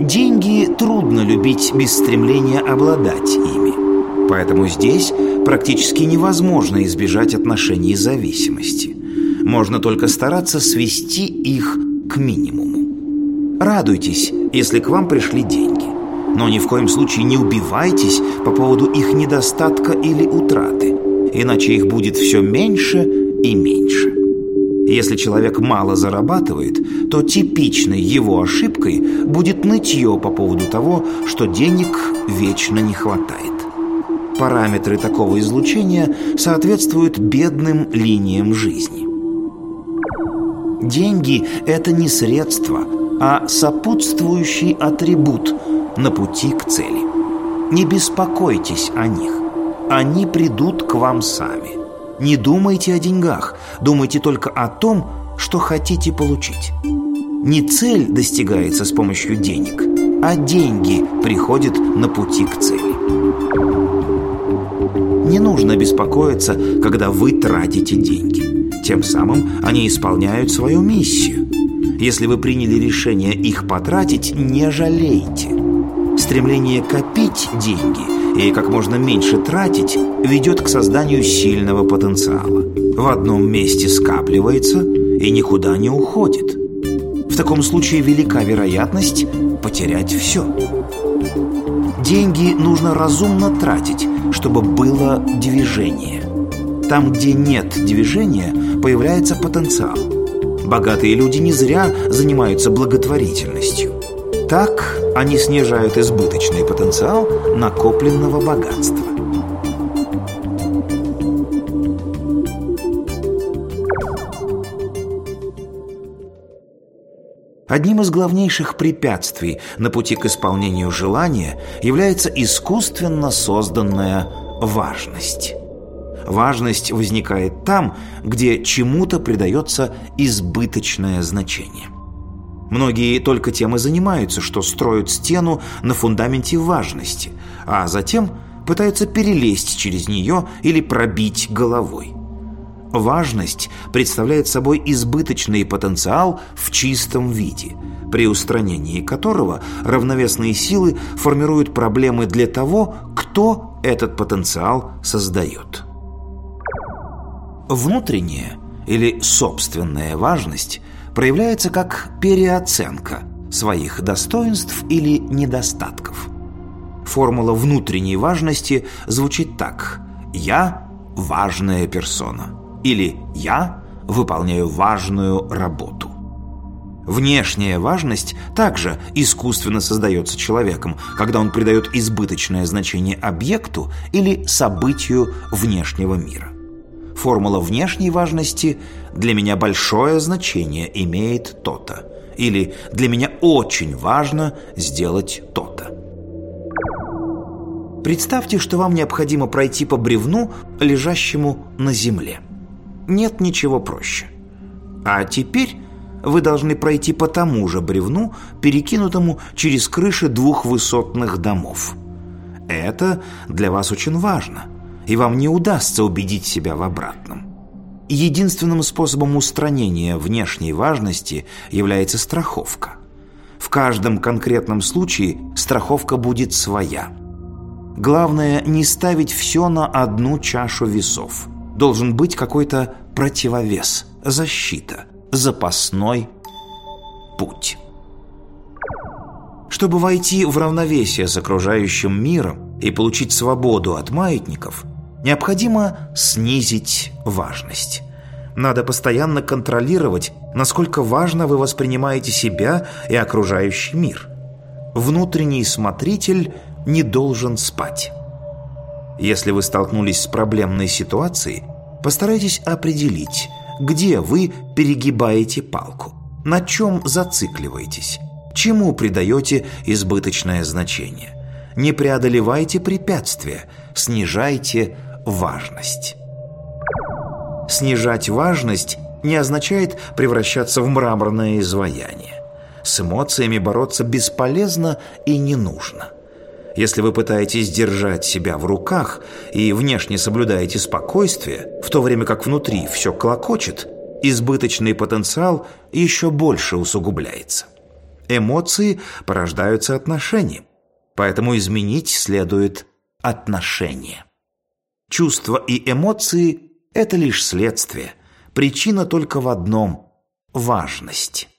Деньги трудно любить без стремления обладать ими. Поэтому здесь практически невозможно избежать отношений зависимости. Можно только стараться свести их к минимуму. Радуйтесь, если к вам пришли деньги. Но ни в коем случае не убивайтесь по поводу их недостатка или утраты, иначе их будет все меньше и меньше. Если человек мало зарабатывает, то типичной его ошибкой будет нытье по поводу того, что денег вечно не хватает. Параметры такого излучения соответствуют бедным линиям жизни. Деньги – это не средство, а сопутствующий атрибут на пути к цели. Не беспокойтесь о них. Они придут к вам сами. Не думайте о деньгах, думайте только о том, что хотите получить. Не цель достигается с помощью денег, а деньги приходят на пути к цели. Не нужно беспокоиться, когда вы тратите деньги. Тем самым они исполняют свою миссию. Если вы приняли решение их потратить, не жалейте. Стремление копить деньги – и как можно меньше тратить ведет к созданию сильного потенциала. В одном месте скапливается и никуда не уходит. В таком случае велика вероятность потерять все. Деньги нужно разумно тратить, чтобы было движение. Там, где нет движения, появляется потенциал. Богатые люди не зря занимаются благотворительностью. Так они снижают избыточный потенциал накопленного богатства. Одним из главнейших препятствий на пути к исполнению желания является искусственно созданная важность. Важность возникает там, где чему-то придается избыточное значение – Многие только тем и занимаются, что строят стену на фундаменте важности, а затем пытаются перелезть через нее или пробить головой. Важность представляет собой избыточный потенциал в чистом виде, при устранении которого равновесные силы формируют проблемы для того, кто этот потенциал создает. Внутренняя или собственная важность проявляется как переоценка своих достоинств или недостатков. Формула внутренней важности звучит так «Я – важная персона» или «Я выполняю важную работу». Внешняя важность также искусственно создается человеком, когда он придает избыточное значение объекту или событию внешнего мира. Формула внешней важности «для меня большое значение имеет то-то» или «для меня очень важно сделать то-то». Представьте, что вам необходимо пройти по бревну, лежащему на земле. Нет ничего проще. А теперь вы должны пройти по тому же бревну, перекинутому через крыши двух высотных домов. Это для вас очень важно – и вам не удастся убедить себя в обратном. Единственным способом устранения внешней важности является страховка. В каждом конкретном случае страховка будет своя. Главное не ставить все на одну чашу весов. Должен быть какой-то противовес, защита, запасной путь. Чтобы войти в равновесие с окружающим миром и получить свободу от маятников, необходимо снизить важность. Надо постоянно контролировать, насколько важно вы воспринимаете себя и окружающий мир. Внутренний смотритель не должен спать. Если вы столкнулись с проблемной ситуацией, постарайтесь определить, где вы перегибаете палку, на чем зацикливаетесь, чему придаете избыточное значение. Не преодолевайте препятствия, снижайте важность. Снижать важность не означает превращаться в мраморное изваяние. С эмоциями бороться бесполезно и не нужно. Если вы пытаетесь держать себя в руках и внешне соблюдаете спокойствие, в то время как внутри все клокочет, избыточный потенциал еще больше усугубляется. Эмоции порождаются отношением, поэтому изменить следует отношения. Чувства и эмоции – это лишь следствие, причина только в одном – важность.